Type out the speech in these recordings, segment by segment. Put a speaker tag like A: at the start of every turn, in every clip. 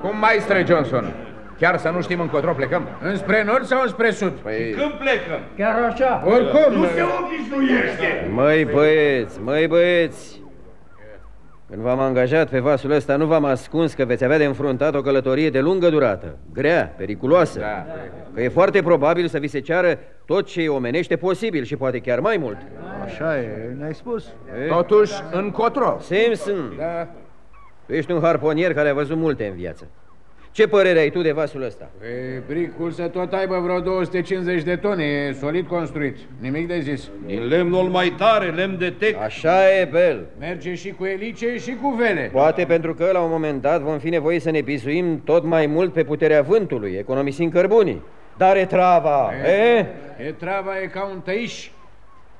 A: Cum maestre Johnson? Chiar să nu știm încotro plecăm?
B: Înspre nord sau înspre sud?
A: Păi...
C: Când plecăm?
D: Chiar așa?
B: Oricum...
C: Nu se obișnuiește!
E: Măi băieți, măi băieți Când v-am angajat pe vasul ăsta Nu v-am ascuns că veți avea de înfruntat o călătorie de lungă durată Grea, periculoasă
A: Da.
E: Că e foarte probabil să vi se ceară tot ce e omenește posibil Și poate chiar mai mult
D: Așa e, ne-ai spus.
E: E?
A: Totuși, încotro.
E: Simpson,
A: Da.
E: Tu ești un harponier care a văzut multe în viață Ce părere ai tu de vasul ăsta?
B: E, bricul să tot aibă vreo 250 de tone, e solid construit, nimic de zis.
C: Din lemnul mai tare, lemn de tec.
E: Așa e, Bel
B: Merge și cu elice și cu vele.
E: Poate pentru că la un moment dat vom fi nevoiți să ne bizuim tot mai mult pe puterea vântului, economisind cărbunii. Dar e trava, e?
B: E trava e ca un tăiș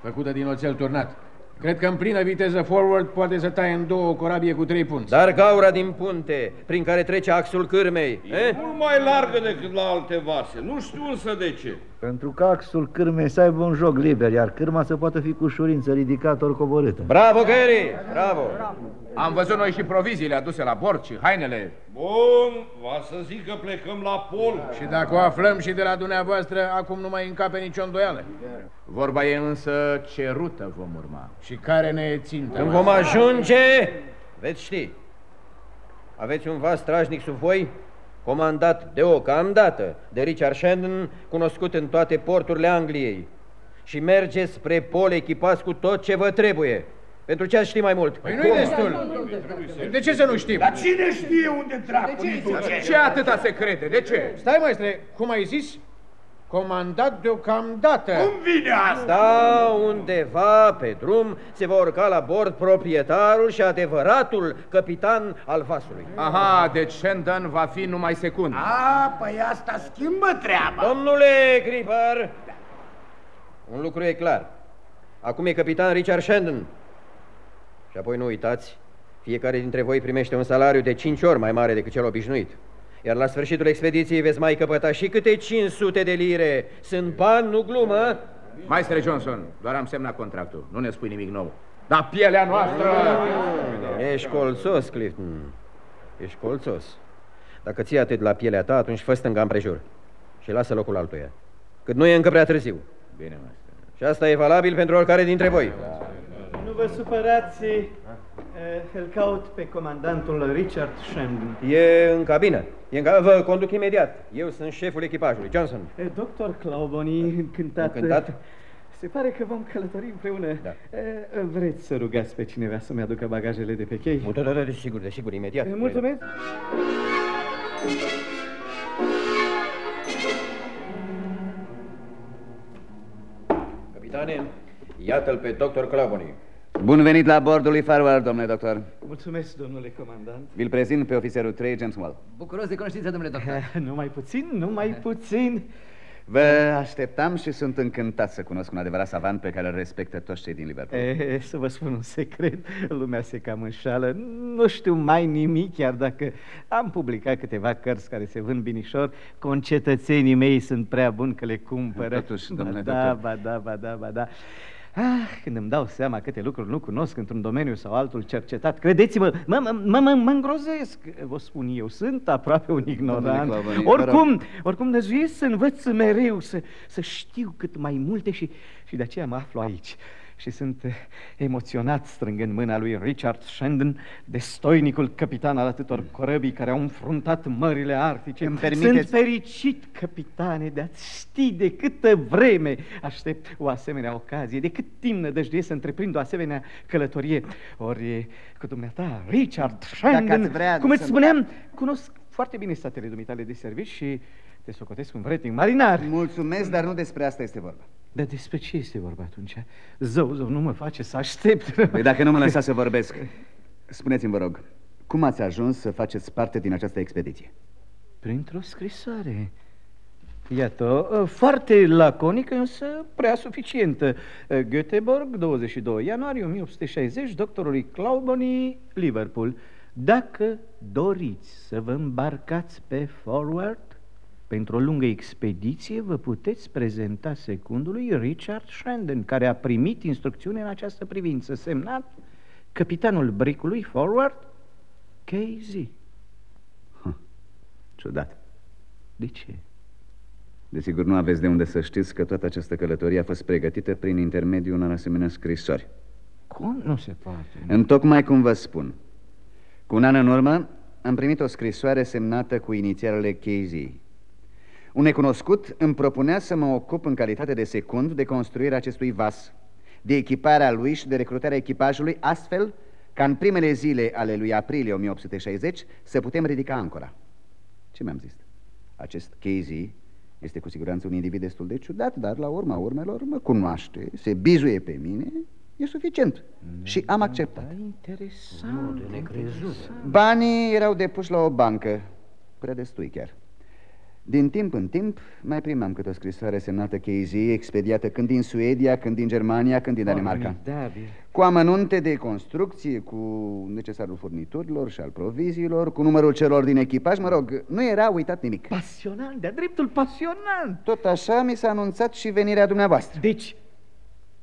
B: făcută din oțel turnat. Cred că în plină viteză forward poate să taie în două o corabie cu trei punți.
E: Dar gaura din punte, prin care trece axul cârmei,
C: E
E: e?
C: mult mai largă decât la alte vase. Nu știu însă de ce.
D: Pentru că axul cârmei să aibă un joc liber, iar cârma să poată fi cu ușurință ridicată ori coborâtă.
E: Bravo, Gary! Bravo!
A: Am văzut noi și proviziile aduse la bord și hainele.
C: Bun, va să zic că plecăm la pol.
B: Și dacă o aflăm și de la dumneavoastră, acum nu mai încape nicio îndoială.
A: Vorba e însă ce rută vom urma.
B: Și care ne e țintă?
E: Când vom ajunge, veți ști. Aveți un vas strașnic sub voi, comandat deocamdată de Richard Shandon, cunoscut în toate porturile Angliei. Și mergeți spre pol echipați cu tot ce vă trebuie. Pentru ce ați ști mai mult?
B: Păi nu-i destul. De ce să nu știm?
C: Dar cine știe unde dracu ne duce?
A: Ce atâta se crede? De ce?
B: Stai, maestre, cum ai zis? Comandat deocamdată.
C: Cum vine asta?
E: Da, undeva pe drum se va urca la bord proprietarul și adevăratul capitan al vasului.
A: Aha, deci Shandon va fi numai secund.
C: A, păi asta schimbă treaba.
E: Domnule Gripper, un lucru e clar. Acum e capitan Richard Shandon. Și apoi nu uitați, fiecare dintre voi primește un salariu de 5 ori mai mare decât cel obișnuit. Iar la sfârșitul expediției veți mai căpăta și câte 500 de lire. Sunt bani, nu glumă.
A: Maestre Johnson, doar am semnat contractul. Nu ne spui nimic nou. Dar pielea noastră...
E: Ești colțos, Clifton. Ești colțos. Dacă ții atât la pielea ta, atunci fă stânga împrejur. Și lasă locul altuia. Cât nu e încă prea târziu.
A: Bine, maestre.
E: Și asta e valabil pentru oricare dintre voi.
F: Nu vă supărați, eh, îl caut pe comandantul Richard Shandon.
E: E în cabină. E în ca... Vă conduc imediat. Eu sunt șeful echipajului, Johnson.
F: Eh, Doctor Clauboni, încântat.
E: Încântat?
F: Se pare că vom călători împreună.
E: Da.
F: Eh, Vreți să rugați pe cineva să-mi aducă bagajele de pe chei?
E: Da, da, da, desigur, desigur, imediat.
F: Eh, Mulțumesc.
E: Capitane, iată-l pe doctor Clavoni.
G: Bun venit la bordul lui Farward, domnule doctor.
F: Mulțumesc, domnule comandant.
G: Vi-l prezint pe ofițerul 3, James Wall.
D: Bucuros de cunoștință, domnule doctor.
F: numai puțin, numai puțin.
G: Vă așteptam și sunt încântat să cunosc un adevărat savant pe care îl respectă toți cei din Liverpool.
F: E, să vă spun un secret, lumea se cam înșală. Nu știu mai nimic, chiar dacă am publicat câteva cărți care se vând binișor, concetățenii mei sunt prea buni că le cumpără.
G: Totuși,
F: ba
G: domnule
F: da,
G: doctor.
F: ba da, ba da, ba da. Ah, când îmi dau seama câte lucruri nu cunosc într-un domeniu sau altul cercetat, credeți-mă, mă, mă, mă, mă, mă îngrozesc. Vă spun eu, sunt aproape un ignorant.
G: Domnule Clavoni, vă
F: Oricum, oricum năzuiesc să învăț mereu, să, să știu cât mai multe și, și de aceea mă aflu aici. Și sunt eh, emoționat strângând mâna lui Richard Shandon, destoinicul capitan al atâtor corăbii care au înfruntat mările arctice.
G: Îmi permiteți-
F: Sunt fericit, capitane, de a-ți ști de câtă vreme aștept o asemenea ocazie, de cât timp nădăjduiesc să întreprind o asemenea călătorie. Ori cu dumneata, Richard Shandon,
G: ați vrea
F: cum îți
G: să-
F: spuneam, cunosc foarte bine statele dumitale de servici și te socotesc un vretnic marinar.
G: Mulțumesc, dar nu despre asta este vorba.
F: Dar despre ce este vorba atunci? Zău, zău, nu mă face să aștept.
G: Păi dacă nu mă lăsați să vorbesc, spuneți-mi, vă rog, cum ați ajuns să faceți parte din această expediție?
F: Printr-o scrisoare. Iată, ă, foarte laconică, însă prea suficientă. Ă, Göteborg, 22 ianuarie 1860, doctorului Clauboni, Liverpool. Dacă doriți să vă îmbarcați pe Forward, pentru o lungă expediție vă puteți prezenta secundului Richard Shandon, care a primit instrucțiune în această privință, semnat capitanul bricului Forward, KZ.
G: Ciudat.
F: De ce?
G: Desigur, nu aveți de unde să știți că toată această călătorie a fost pregătită prin intermediul unor asemenea scrisori.
F: Cum nu se poate?
G: Întocmai cum vă spun. Cu un an în urmă am primit o scrisoare semnată cu inițialele KZ. Un necunoscut îmi propunea să mă ocup în calitate de secund de construirea acestui vas, de echiparea lui și de recrutarea echipajului, astfel ca în primele zile ale lui aprilie 1860 să putem ridica ancora. Ce mi-am zis? Acest KZ este cu siguranță un individ destul de ciudat, dar la urma urmelor mă cunoaște, se bizuie pe mine, e suficient. Și am acceptat.
F: Da, interesant. De necrezut.
G: Banii erau depuși la o bancă, prea destui chiar. Din timp în timp mai primeam câte o scrisoare semnată KZ, expediată când din Suedia, când din Germania, când din Danemarca.
F: Formidabil.
G: Cu amănunte de construcție, cu necesarul furniturilor și al proviziilor, cu numărul celor din echipaj, mă rog, nu era uitat nimic.
F: Pasionant, de-a dreptul pasionant.
G: Tot așa mi s-a anunțat și venirea dumneavoastră.
F: Deci,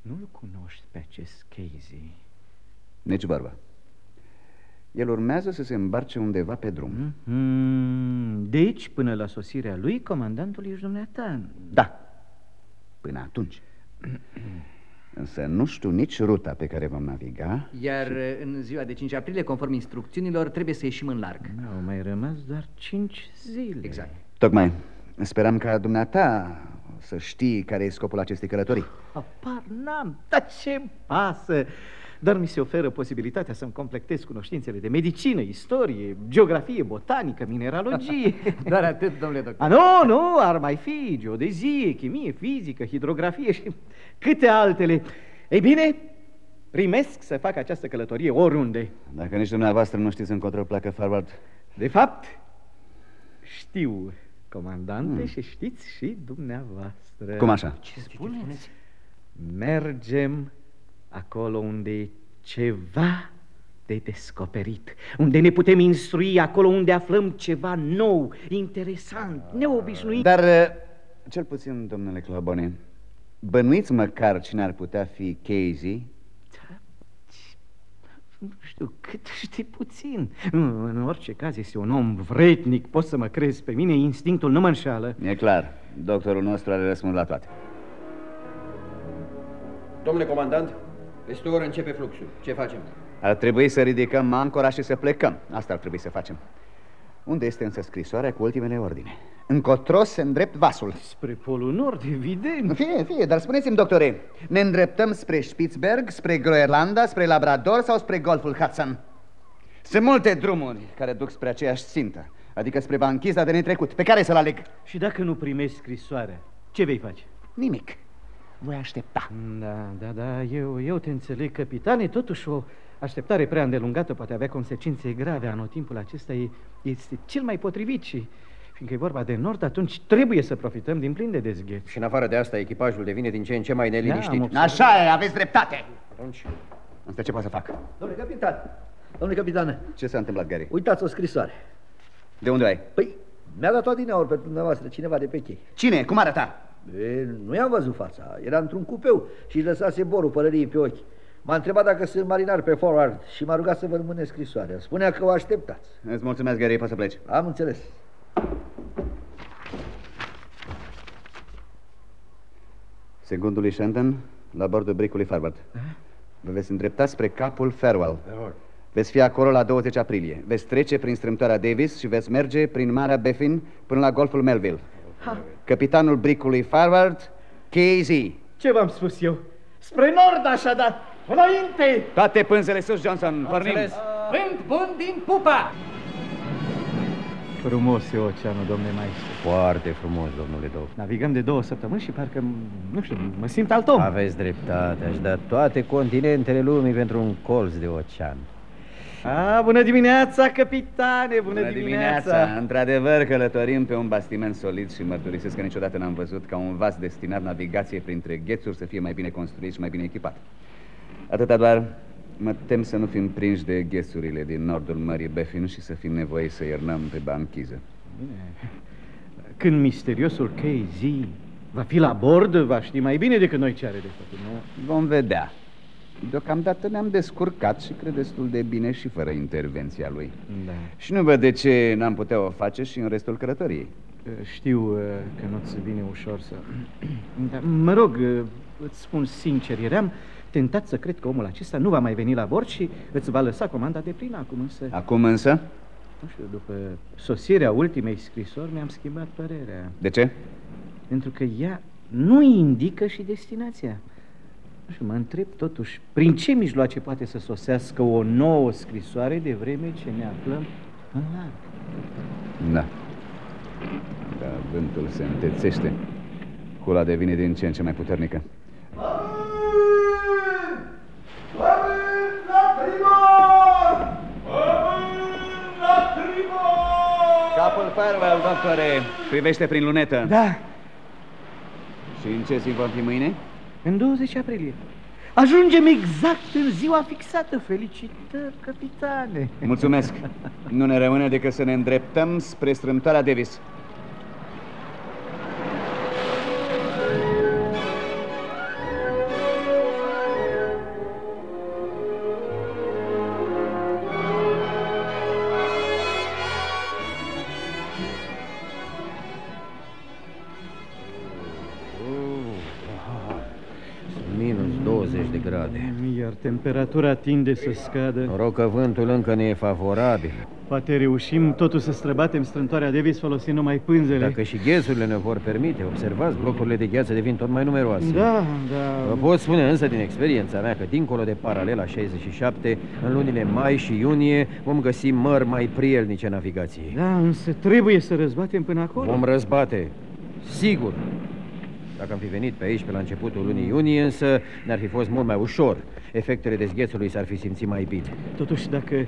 F: nu-l cunoști pe acest Casey.
G: Nici vorbă. El urmează să se îmbarce undeva pe drum.
F: Mm, deci, până la sosirea lui, comandantul ești dumneata.
G: Da, până atunci. Însă nu știu nici ruta pe care vom naviga.
H: Iar uh, în ziua de 5 aprilie, conform instrucțiunilor, trebuie să ieșim în larg.
F: Au mai rămas doar cinci zile.
H: Exact.
G: Tocmai. Speram ca dumneata să știi care e scopul acestei călătorii.
F: Apar n-am, dar ce pasă! Dar mi se oferă posibilitatea să-mi completez cunoștințele de medicină, istorie, geografie, botanică, mineralogie.
H: Doar atât, domnule doctor.
F: A, nu, nu, ar mai fi geodezie, chimie, fizică, hidrografie și câte altele. Ei bine, primesc să fac această călătorie oriunde.
G: Dacă nici dumneavoastră nu știți încotro pleacă forward,
F: De fapt, știu, comandante, hmm. și știți și dumneavoastră.
G: cum așa?
H: Ce spuneți?
F: Mergem acolo unde e ceva de descoperit, unde ne putem instrui, acolo unde aflăm ceva nou, interesant, neobișnuit.
G: Dar, eh, cel puțin, domnule Clobone, bănuiți măcar cine ar putea fi Casey?
F: Nu știu, cât știi puțin. În în orice caz este un om vretnic, poți să mă crezi pe mine, instinctul nu mă înșală.
G: E clar, doctorul nostru are răspuns la toate.
E: Domnule comandant, peste o oră începe fluxul. Ce facem?
G: Ar trebui să ridicăm ancora și să plecăm. Asta ar trebui să facem. Unde este însă scrisoarea cu ultimele ordine? Încotro se îndrept vasul.
F: Spre Polul Nord, evident.
G: Fie, fie, dar spuneți-mi, doctore, ne îndreptăm spre Spitzberg, spre Groenlanda, spre Labrador sau spre Golful Hudson? Sunt multe drumuri care duc spre aceeași țintă, adică spre banchiza de netrecut. Pe care să-l aleg?
F: Și dacă nu primești scrisoarea, ce vei face?
G: Nimic. Voi aștepta.
F: Da, da, da, eu, eu te înțeleg, capitane, totuși o așteptare prea îndelungată poate avea consecințe grave. Anotimpul acesta e, este cel mai potrivit și, fiindcă e vorba de nord, atunci trebuie să profităm din plin de dezgheț.
E: Și în afară de asta, echipajul devine din ce în ce mai neliniștit.
F: Da, am
G: Așa e, aveți dreptate.
E: Atunci,
G: Asta ce pot să fac?
D: Domnule capitan, domnule capitan,
G: Ce s-a întâmplat, Gary?
D: uitați o scrisoare.
G: De unde ai?
D: Păi, mi-a dat-o adineauri pe dumneavoastră, cineva de pe chei.
G: Cine? Cum arăta?
D: E, nu i-am văzut fața, era într-un cupeu și își lăsase borul pălăriei pe ochi. M-a întrebat dacă sunt marinar pe forward și m-a rugat să vă rămâne scrisoarea. Spunea că o așteptați.
G: Îți mulțumesc, Gary, poți să pleci.
D: Am înțeles.
G: Secundului Shandon, la bordul bricului Farvard. Vă veți îndrepta spre capul Farewell. Veți fi acolo la 20 aprilie. Veți trece prin strâmtoarea Davis și veți merge prin Marea Beffin până la golful Melville. Capitanul bricului Farward, KZ.
F: Ce v-am spus eu? Spre nord, așadar! Înainte!
G: Toate pânzele sus, Johnson. Pornim.
H: Vânt bun din pupa!
F: Frumos e oceanul, domnule maestru.
E: foarte frumos, domnule doctor.
F: Navigăm de două săptămâni și parcă, nu știu, mă simt alt om.
E: Aveți dreptate, aș da toate continentele lumii pentru un colț de ocean.
F: A, bună dimineața, capitane, bună,
G: Bună dimineața! Într-adevăr, călătorim pe un bastiment solid și mărturisesc că niciodată n-am văzut ca un vas destinat navigației printre ghețuri să fie mai bine construit și mai bine echipat. Atâta doar, mă tem să nu fim prinși de ghețurile din nordul Mării Befin și să fim nevoiți să iernăm pe banchiză.
F: Când misteriosul KZ va fi la bord, va ști mai bine decât noi ce are de făcut, nu?
G: Vom vedea. Deocamdată ne-am descurcat și cred destul de bine și fără intervenția lui.
F: Da.
G: Și nu văd de ce n-am putea o face și în restul călătoriei.
F: Știu uh, că nu-ți vine ușor să... Dar, mă rog, uh, îți spun sincer, eram tentat să cred că omul acesta nu va mai veni la bord și îți va lăsa comanda de plin acum însă...
G: Acum însă,
F: Nu știu, după sosirea ultimei scrisori mi-am schimbat părerea.
G: de ce?
F: Pentru că ea nu indică și destinația. Nu știu, mă întreb totuși, prin ce mijloace poate să sosească o nouă scrisoare de vreme ce ne aflăm în larg?
G: Da. Da, vântul se întețește. Hula devine din ce în ce mai puternică. Capul Farwell, doctore, privește prin lunetă.
F: Da,
G: Și în ce zi vom fi mâine?
F: În 20 aprilie. Ajungem exact în ziua fixată. Felicitări, capitane!
G: Mulțumesc. Nu ne rămâne decât să ne îndreptăm spre strâmtoarea Davis.
F: Temperatura tinde să scadă.
E: Noroc că vântul încă ne e favorabil.
F: Poate reușim totuși să străbatem strântoarea Davis folosind numai pânzele.
E: Dacă și ghețurile ne vor permite, observați, blocurile de gheață devin tot mai numeroase.
F: Da, da.
E: Vă pot spune însă din experiența mea că dincolo de paralela 67, în lunile mai și iunie, vom găsi mări mai prielnice navigației.
F: Da, însă trebuie să răzbatem până acolo.
E: Vom răzbate, sigur. Dacă am fi venit pe aici pe la începutul lunii iunie, însă ne-ar fi fost mult mai ușor. Efectele dezghețului s-ar fi simțit mai bine.
F: Totuși, dacă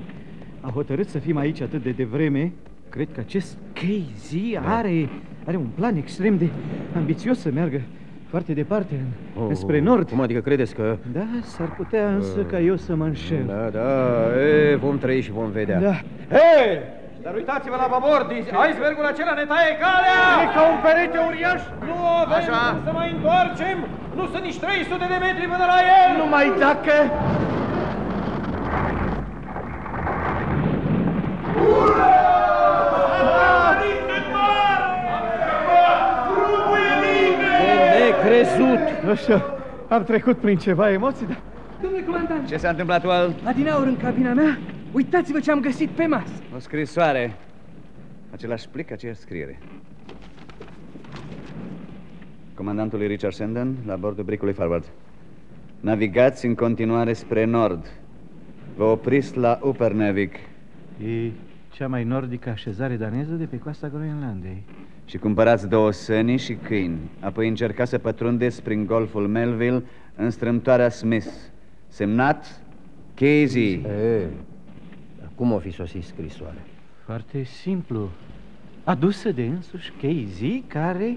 F: a hotărât să fim aici atât de devreme, cred că acest KZ are, are un plan extrem de ambițios să meargă foarte departe, în, spre nord.
E: Cum adică credeți că...
F: Da, s-ar putea însă ca eu să mă înșel.
E: Da, da, e, vom trăi și vom vedea.
F: Da.
E: Hei! Dar uitați-vă la babord, icebergul acela ne taie calea!
F: E ca un perete uriaș!
E: Nu avem
G: Așa.
E: cum să mai întoarcem! Nu sunt nici 300 de metri până la el!
F: Numai dacă...
E: De necrezut!
F: Nu știu, am trecut prin ceva emoții, dar...
H: Domnule comandant,
G: Ce s-a întâmplat, Wal?
H: adinaur în cabina mea, uitați-vă ce am găsit pe masă.
G: O scrisoare. Același plic, aceeași scriere. Comandantului Richard Sandon, la bordul bricului Forward. Navigați în continuare spre nord. Vă opriți la Upernavik
F: E cea mai nordică așezare daneză de pe coasta Groenlandei.
G: și cumpărați două săni și câini. Apoi încercați să pătrundeți prin golful Melville în strâmtoarea Smith. Semnat Casey.
E: E, dar cum o fi sosit scrisoare?
F: Foarte simplu. Adusă de însuși Casey, care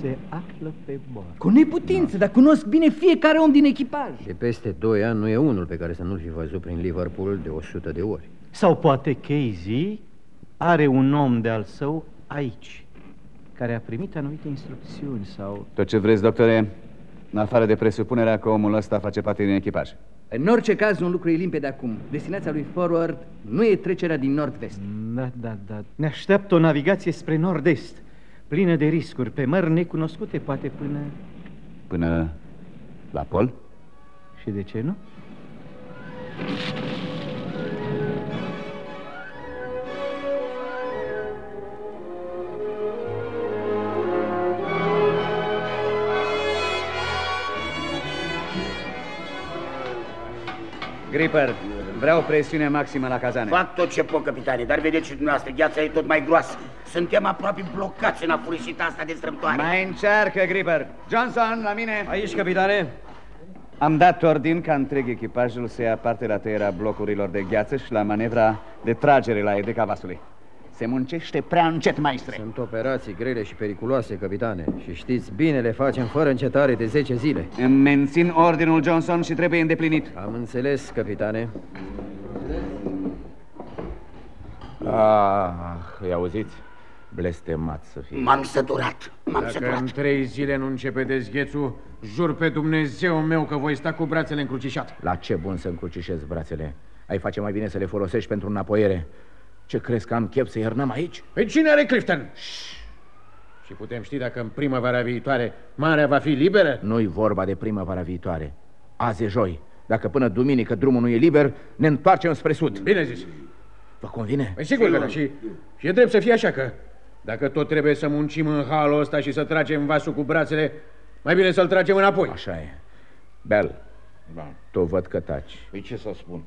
F: se află pe bord.
H: Cu neputință, dar cunosc bine fiecare om din echipaj.
E: De peste 2 ani nu e unul pe care să nu-l fi văzut prin Liverpool de 100 de ori.
F: Sau poate Casey are un om de-al său aici, care a primit anumite instrucțiuni sau...
G: Tot ce vreți, doctore, în afară de presupunerea că omul ăsta face parte din echipaj.
H: În orice caz, un lucru e limpede acum. Destinația lui Forward nu e trecerea din nord-vest.
F: Da, da, da. Ne așteaptă o navigație spre nord-est, plină de riscuri, pe mări necunoscute, poate până...
G: Până la pol?
F: Și de ce nu?
G: Gripper, vreau presiune maximă la cazane.
I: Fac tot ce pot, capitane, dar vedeți și dumneavoastră, gheața e tot mai groasă. Suntem aproape blocați în afurisita asta de strâmtoare.
G: Mai încearcă, Gripper. Johnson, la mine.
E: Aici, capitane!
G: Am dat ordin ca întreg echipajul să ia parte la tăierea blocurilor de gheață și la manevra de tragere la edeca vasului. Se muncește prea încet, maestre.
E: Sunt operații grele și periculoase, capitane. Și știți bine, le facem fără încetare de 10 zile.
G: Îmi mențin ordinul Johnson și trebuie îndeplinit.
E: Am înțeles, capitane.
A: Ah, îi auziți? Blestemat să fie.
I: M-am săturat, m-am
B: Dacă
I: săturat.
B: în trei zile nu începe dezghețul, jur pe Dumnezeu meu că voi sta cu brațele încrucișate.
A: La ce bun să încrucișezi brațele? Ai face mai bine să le folosești pentru înapoiere. Ce crezi că am chef să iernăm aici?
B: Pe cine are Clifton? Și putem ști dacă în primăvara viitoare marea va fi liberă?
A: Nu-i vorba de primăvara viitoare. Azi e joi. Dacă până duminică drumul nu e liber, ne întoarcem spre sud.
B: Bine zis.
A: Vă convine?
B: Păi sigur că da. Și, și e drept să fie așa că dacă tot trebuie să muncim în halul ăsta și să tragem vasul cu brațele, mai bine să-l tragem înapoi.
A: Așa e. Bel,
C: Da.
A: tu văd că taci.
C: Păi ce să spun?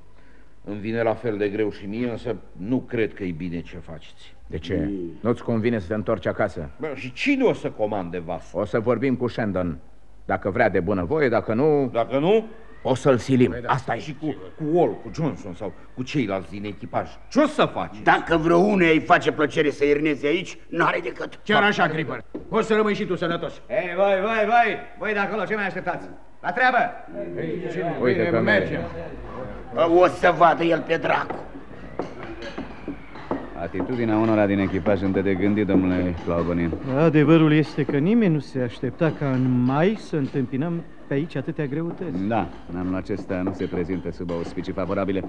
C: Îmi vine la fel de greu și mie, însă nu cred că e bine ce faceți.
A: De ce? Nu-ți convine să te întorci acasă?
C: Bă, și cine o să comande vasul?
A: O să vorbim cu Shandon. Dacă vrea de bunăvoie, dacă nu,
C: Dacă nu,
A: o să-l silim. Asta e.
C: și cu, cu Ol, cu Johnson sau cu ceilalți din echipaj. Ce o să faci?
I: Dacă vreo unei îi face plăcere să ierneze aici, n-are decât.
B: Chiar așa, Gripper. O să rămâi și tu sănătos.
G: Ei, voi, voi, voi, voi de acolo, ce mai așteptați? La treabă!
A: Uite că merge.
I: O să vadă el pe dracu.
G: Atitudinea unora din echipaj îmi dă de gândit, domnule Claubonin.
F: Adevărul este că nimeni nu se aștepta ca în mai să întâmpinăm pe aici atâtea greutăți.
G: Da, anul acesta nu se prezintă sub auspicii favorabile.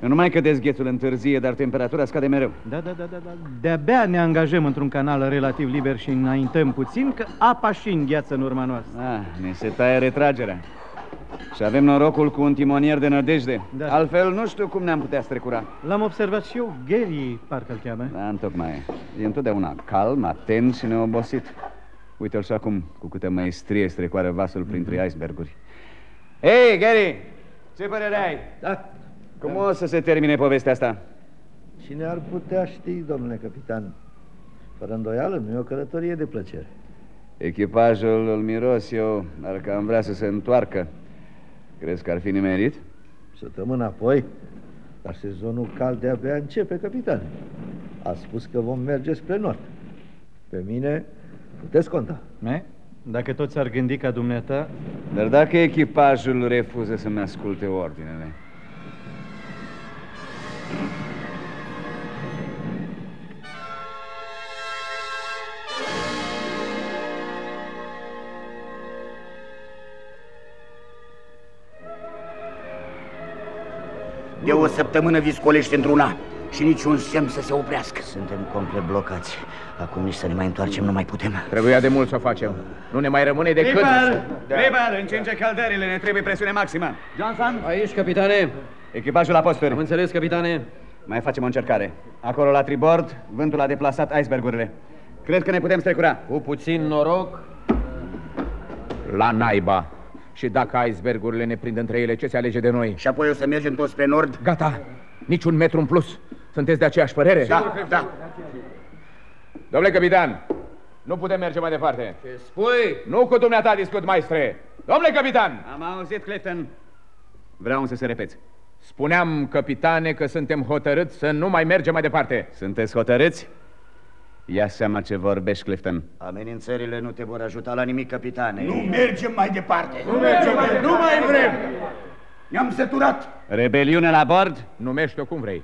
G: Nu numai că dezghețul întârzie, dar temperatura scade mereu.
F: Da, da, da, da, da. De-abia ne angajăm într-un canal relativ liber și înaintăm puțin, că apa și îngheață în urma noastră.
G: Ah, ne se taie retragerea. Și avem norocul cu un timonier de nădejde.
F: Da.
G: Altfel nu știu cum ne-am putea strecura.
F: L-am observat și eu, Gary, parcă-l cheamă.
G: Da, întocmai. E întotdeauna calm, atent și neobosit. Uite-l și acum, cu câtă maestrie strecoară vasul printre iceberguri. Hei, Gary! Ce părere ai?
D: Da.
G: Cum o să se termine povestea asta?
D: Cine ar putea ști, domnule capitan? Fără îndoială, nu e o călătorie de plăcere.
G: Echipajul îl miros eu, dar că am vrea să se întoarcă. Crezi că ar fi nimerit?
D: Săptămâna apoi, dar sezonul cald de-abia începe, capitan. A spus că vom merge spre nord. Pe mine puteți conta.
F: Me? Dacă toți ar gândi ca dumneata,
G: Dar dacă echipajul refuză să-mi asculte ordinele?
I: De o săptămână viscolește într-una și niciun semn să se oprească.
J: Suntem complet blocați. Acum nici să ne mai întoarcem nu mai putem.
A: Trebuia de mult să o facem. Nu ne mai rămâne decât...
G: Clipper! Clipper, încinge căldările, ne trebuie presiune maximă. Johnson?
E: Aici, capitane.
G: Echipajul la posturi.
E: Am înțeles, capitane.
G: Mai facem o încercare. Acolo la tribord, vântul a deplasat icebergurile. Cred că ne putem strecura.
E: Cu puțin noroc,
A: La naiba. Și dacă icebergurile ne prind între ele, ce se alege de noi?
I: Și apoi o să mergem toți spre nord?
A: Gata. Niciun metru în plus. Sunteți de aceeași părere?
I: Da, da.
A: Domnule capitan, nu putem merge mai departe.
E: ce spui?
A: Nu cu dumneata discut, maestre. Domnule capitan,
G: Am auzit, Clifton. Vreau să se repeți.
A: spuneam, capitane, că suntem hotărâți să nu mai mergem mai departe.
G: Sunteți hotărâți? Ia seama ce vorbești, Clifton.
J: Amenințările nu te vor ajuta la nimic, capitane.
I: Nu mergem mai departe.
B: Nu mai vrem!
I: Ne-am săturat.
G: Rebeliune la bord?
A: Numește-o cum vrei.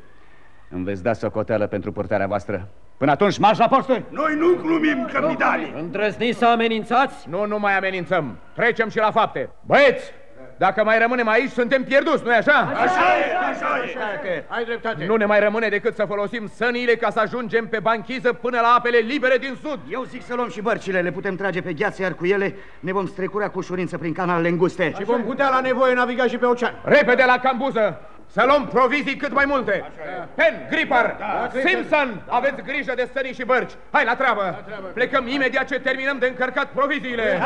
G: Îmi veți da socoteală pentru purtarea voastră. Până atunci, marș la posturi!
I: Noi nu glumim, capitane.
E: Îndrăzniți să amenințați?
A: Nu, nu mai amenințăm. Trecem și la fapte. Băieți, dacă mai rămânem aici, suntem pierduți, nu-i așa?
I: Așa e, așa e.
B: Ai dreptate.
A: Nu ne mai rămâne decât să folosim săniile ca să ajungem pe banchiză până la apele libere din sud.
J: Eu zic să luăm și bărcile, le putem trage pe gheață, iar cu ele ne vom strecura cu ușurință prin canalele înguste.
B: Și vom putea la nevoie naviga și pe ocean.
A: Repede la cambuză! Să luăm provizii cât mai multe! Pen, Gripar, Simpson, aveți grijă de sănii și bărci! Hai la treabă! Plecăm imediat ce terminăm de încărcat proviziile!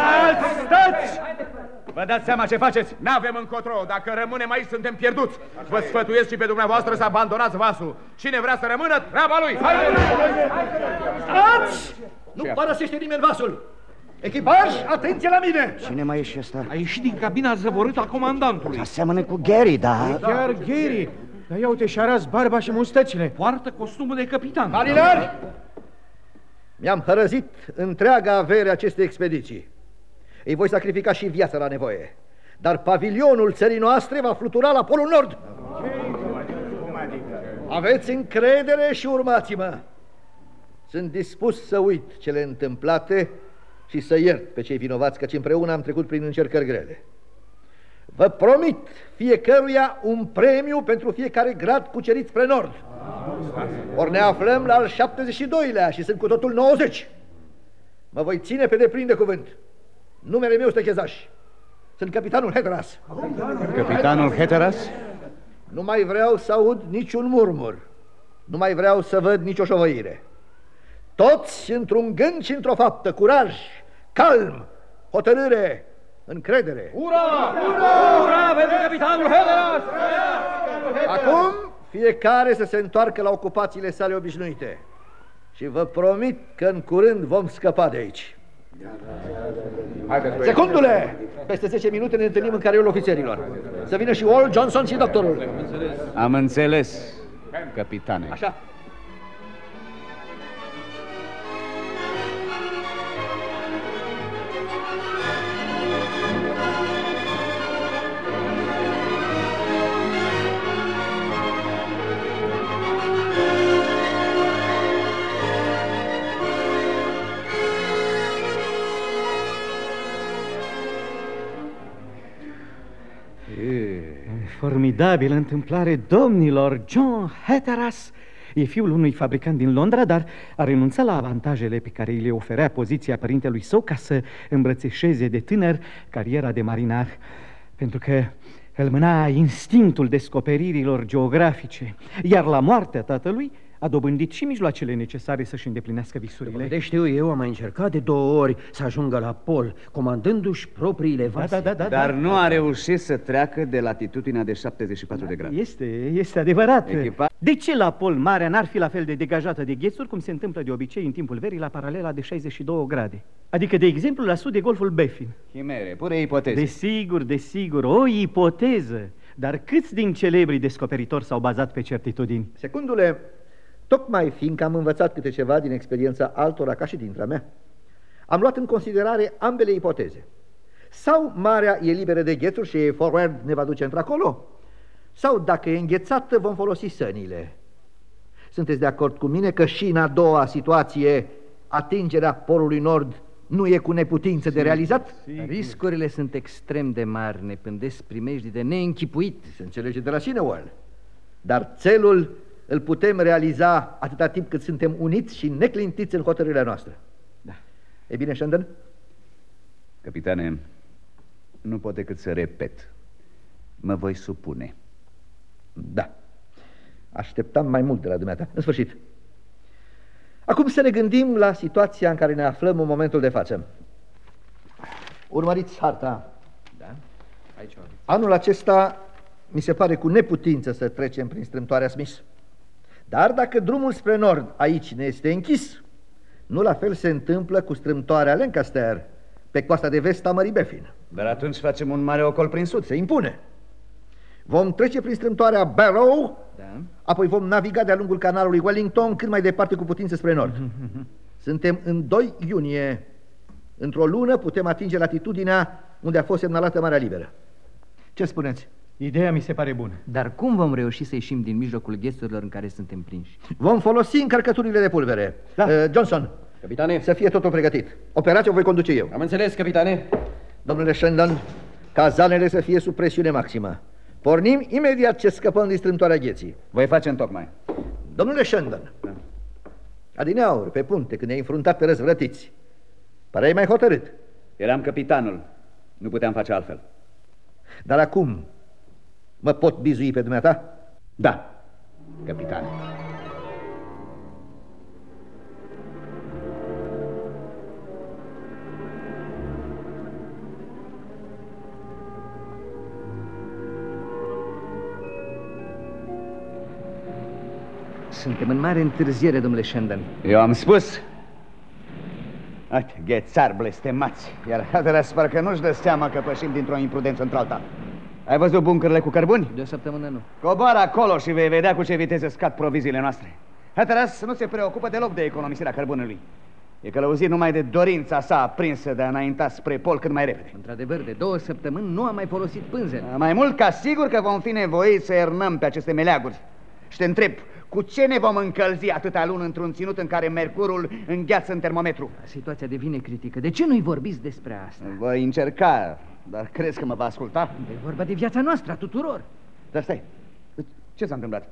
G: Stați! Vă dați seama ce faceți?
A: N-avem încotro, dacă rămânem aici suntem pierduți! Vă sfătuiesc și pe dumneavoastră să abandonați vasul! Cine vrea să rămână, treaba lui! Hai!
D: Stați! Nu părăsește nimeni vasul! Echipaj, atenție la mine!
J: Cine mai e și ăsta?
C: A ieșit din cabina zăvorâtă a comandantului.
J: Aseamănă cu Gary, da?
B: Chiar Gary. Dar ia uite, și șaras barba și mustăcile.
C: Poartă costumul de capitan.
D: Marinari! Mi-am hărăzit întreaga avere acestei expediții. Îi voi sacrifica și viața la nevoie. Dar pavilionul țării noastre va flutura la Polul Nord. Aveți încredere și urmați-mă. Sunt dispus să uit cele întâmplate și să iert pe cei vinovați, căci împreună am trecut prin încercări grele. Vă promit fiecăruia un premiu pentru fiecare grad cucerit spre nord. Ori ne aflăm la al 72-lea și sunt cu totul 90. Mă voi ține pe deplin de cuvânt. Numele meu este Chezaș. Sunt capitanul Heteras.
G: Capitanul Heteras?
D: Nu mai vreau să aud niciun murmur. Nu mai vreau să văd nicio șovăire. Toți într-un gând și într-o faptă, curaj, calm, hotărâre, încredere.
E: Ura! Ura! Ura pentru capitanul Heteras!
D: Acum fiecare să se întoarcă la ocupațiile sale obișnuite. Și vă promit că în curând vom scăpa de aici. Secundule! Peste 10 minute ne întâlnim în carierul ofițerilor. Să vină și Wall, Johnson și doctorul.
G: Am înțeles, capitane.
D: Așa.
F: Formidabilă întâmplare, domnilor! John Hatteras e fiul unui fabricant din Londra, dar a renunțat la avantajele pe care îi le oferea poziția părintelui său ca să îmbrățișeze de tânăr cariera de marinar, pentru că îl mâna instinctul descoperirilor geografice, iar la moartea tatălui a dobândit și mijloacele necesare să-și îndeplinească visurile.
E: De știu eu, am mai încercat de două ori să ajungă la pol, comandându-și propriile vase.
F: Da, da, da,
G: Dar
F: da.
G: nu a reușit să treacă de latitudinea de 74 de grade.
F: Este, este adevărat.
G: Echipa-
F: De ce la pol marea n-ar fi la fel de degajată de ghețuri cum se întâmplă de obicei în timpul verii la paralela de 62 grade? Adică, de exemplu, la sud de Golful Baffin.
G: Chimere, pure ipoteze.
F: Desigur, desigur, o ipoteză. Dar câți din celebrii descoperitori s-au bazat pe certitudini?
D: Secundule, tocmai fiindcă am învățat câte ceva din experiența altora ca și dintre mea, am luat în considerare ambele ipoteze. Sau marea e liberă de ghețuri și forward ne va duce într-acolo, sau dacă e înghețată vom folosi sănile. Sunteți de acord cu mine că și în a doua situație atingerea polului nord nu e cu neputință de realizat?
H: Riscurile sunt extrem de mari, ne pândesc primejdi de neînchipuit.
D: Se înțelege de la sine, Well. Dar țelul îl putem realiza atâta timp cât suntem uniți și neclintiți în hotărârea noastră. Da. E bine, Shandon?
G: Capitane, nu pot decât să repet. Mă voi supune.
D: Da. Așteptam mai mult de la dumneata. În sfârșit. Acum să ne gândim la situația în care ne aflăm în momentul de față. Urmăriți harta.
H: Da? Aici o aveți.
D: Anul acesta mi se pare cu neputință să trecem prin strâmtoarea Smith. Dar dacă drumul spre nord aici ne este închis, nu la fel se întâmplă cu strâmtoarea Lancaster pe coasta de vest a Mării Beffin.
G: Dar atunci facem un mare ocol prin sud.
D: Se impune. Vom trece prin strâmtoarea Barrow,
H: Da?
D: apoi vom naviga de-a lungul canalului Wellington cât mai departe cu putință spre nord. Suntem în 2 iunie. Într-o lună putem atinge latitudinea unde a fost semnalată Marea Liberă. Ce spuneți?
F: Ideea mi se pare bună.
H: Dar cum vom reuși să ieșim din mijlocul ghețurilor în care suntem prinși?
D: Vom folosi încărcăturile de pulbere.
F: Da.
D: Uh, Johnson,
E: Capitane,
D: să fie totul pregătit. Operația o voi conduce eu.
E: am înțeles, capitane.
D: Domnule Shandon, cazanele să fie sub presiune maximă. Pornim imediat ce scăpăm din strâmtoarea gheții.
G: Voi face în tocmai.
D: Domnule Shandon, adineauri, pe punte, când ne-ai înfruntat pe răzvrătiți, păreai mai hotărât.
G: Eram capitanul. Nu puteam face altfel.
D: Dar acum mă pot bizui pe dumneata?
G: Da, capitane.
H: Suntem în mare întârziere, domnule Shandon.
G: Eu am spus. Uite, ghețar blestemați. Iar Hatteras parcă nu-și dă seama că pășim dintr-o imprudență într-alta. Ai văzut buncările cu cărbuni?
H: De o săptămână nu.
G: Coboară acolo și vei vedea cu ce viteză scad proviziile noastre. Hatteras nu se preocupă deloc de economisirea cărbunului. E călăuzit numai de dorința sa aprinsă de a înainta spre pol cât mai repede.
H: Într-adevăr, de două săptămâni nu am mai folosit pânzele.
G: Mai mult ca sigur că vom fi nevoiți să ernăm pe aceste meleaguri. Și te întreb,
K: Cu ce ne vom încălzi atâta lună într-un ținut în care mercurul îngheață în termometru?
H: Situația devine critică. De ce nu-i vorbiți despre asta?
K: Voi încerca, dar crezi că mă va asculta?
H: E vorba de viața noastră, a tuturor.
K: Dar stai, ce s-a întâmplat?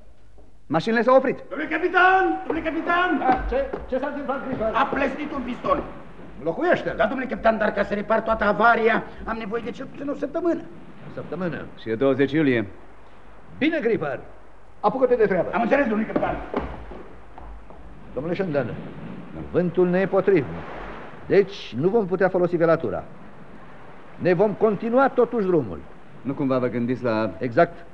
K: Mașinile s-au oprit.
I: Domnule capitan! Domnule capitan!
D: Da, ce, ce s-a întâmplat, Gripper?
I: A plesnit un piston.
D: Locuiește
I: Da, domnule capitan, dar ca să repar toată avaria, am nevoie de cel puțin o săptămână.
D: O săptămână.
G: Și e 20 iulie.
D: Bine, Gripper. Apucă-te de treabă.
I: Am înțeles, domnule capitan.
D: Domnule Shandon, vântul ne e potrivnic. Deci nu vom putea folosi velatura. Ne vom continua totuși drumul.
G: Nu cumva vă gândiți la...
D: Exact.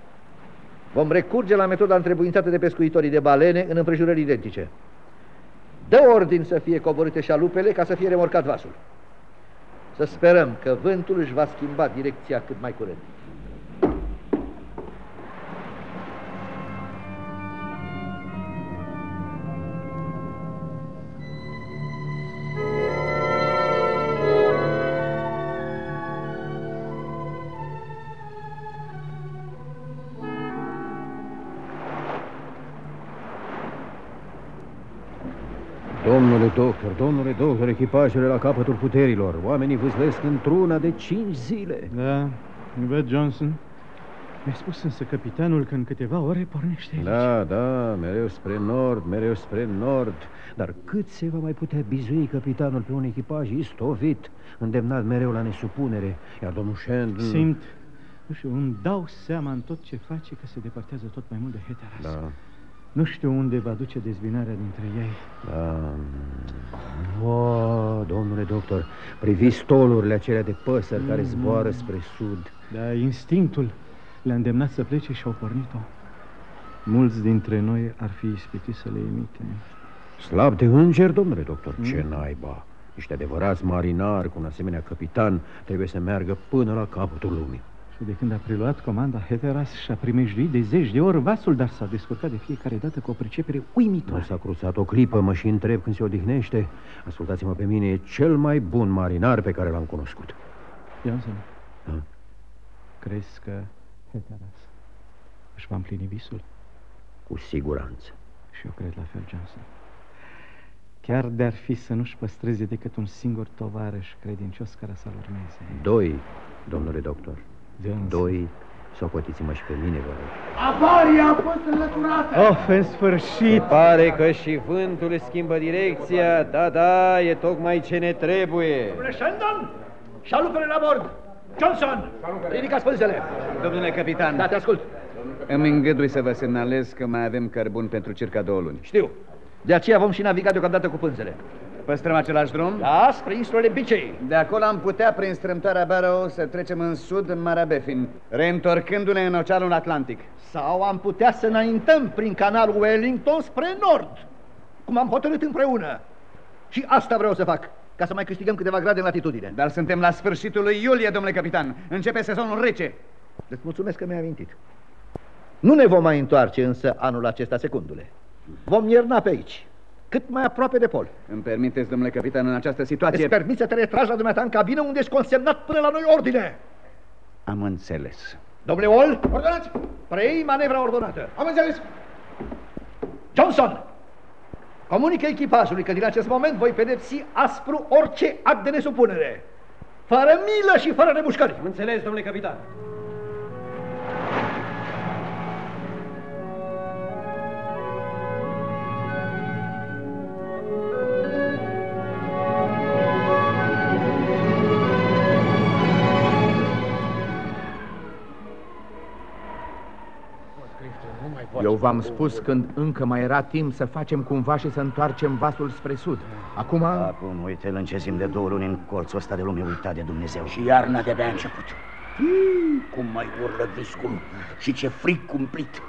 D: Vom recurge la metoda întrebuințată de pescuitorii de balene în împrejurări identice. Dă ordin să fie coborâte șalupele ca să fie remorcat vasul. Să sperăm că vântul își va schimba direcția cât mai curând.
E: Domnule doctor, domnule doctor, echipajele la capătul puterilor. Oamenii vâzlesc într-una de cinci zile.
F: Da, văd, Johnson. Mi-a spus însă capitanul că în câteva ore pornește aici.
E: Da, da, mereu spre nord, mereu spre nord. Dar cât se va mai putea bizui capitanul pe un echipaj istovit, îndemnat mereu la nesupunere? Iar domnul Shandon...
F: Simt, nu știu, îmi dau seama în tot ce face că se depărtează tot mai mult de Heteras.
E: Da,
F: Nu știu unde va duce dezbinarea dintre ei.
E: da. O, domnule doctor, priviți stolurile acelea de păsări care zboară spre sud.
F: Da, instinctul le-a îndemnat să plece și au pornit-o. Mulți dintre noi ar fi ispitiți să le imitem.
E: Slab de înger, domnule doctor, ce naiba. Niște adevărați marinari cu un asemenea capitan trebuie să meargă până la capătul lumii.
F: Și de când a preluat comanda Heteras și-a primejduit de zeci de ori vasul, dar s-a descurcat de fiecare dată cu o pricepere
E: Nu
F: uimitoare.
E: s-a cruțat o clipă, mă și întreb când se odihnește. Ascultați-mă pe mine, e cel mai bun marinar pe care l-am cunoscut.
F: Johnson,
E: Da.
F: crezi că Heteras își va împlini visul?
E: Cu siguranță.
F: Și eu cred la fel, Johnson. Chiar de-ar fi să nu-și păstreze decât un singur tovarăș credincios care să-l urmeze.
E: Doi, domnule doctor.
F: Johnson.
E: Doi, socotiți-mă și pe mine, vă rog.
I: Avaria a fost înlăturată!
F: Of, în sfârșit!
B: Pare că și vântul schimbă direcția. Da, da, e tocmai ce ne trebuie.
D: Domnule Shandon, șalupele la bord! Johnson, ridicați pânzele!
G: Domnule capitan,
D: Da, te ascult.
G: îmi îngădui să vă semnalez că mai avem cărbun pentru circa două luni.
D: Știu. De aceea vom și naviga deocamdată cu pânzele.
G: Păstrăm același drum?
D: Da, spre insulele Bicei.
G: De acolo am putea, prin strâmtoarea Barrow, să trecem în sud, în Marea Befin, reîntorcându-ne în Oceanul Atlantic.
D: Sau am putea să înaintăm prin canalul Wellington spre nord, cum am hotărât împreună. Și asta vreau să fac, ca să mai câștigăm câteva grade în latitudine.
G: Dar suntem la sfârșitul lui iulie, domnule capitan. Începe sezonul rece.
D: Îți mulțumesc că mi-ai amintit. Nu ne vom mai întoarce însă anul acesta, secundule. Vom ierna pe aici, cât mai aproape de pol.
G: Îmi permiteți, domnule capitan, în această situație...
D: Îți permiți să te retragi la dumneata în cabină unde ești consemnat până la noi ordine.
G: Am înțeles.
D: Domnule Wall, ordonați! Preiei manevra ordonată.
A: Am înțeles.
D: Johnson, comunică echipajului că din acest moment voi pedepsi aspru orice act de nesupunere. Fără milă și fără remușcări.
B: Am înțeles, domnule capitan.
A: V-am spus când încă mai era timp să facem cumva și să întoarcem vasul spre sud. Acum...
I: Acum, uite-l în ce zim de două luni în colțul ăsta de lume uitat de Dumnezeu. Și iarna de-abia a început. Hii, cum mai urlă viscul și ce fric cumplit.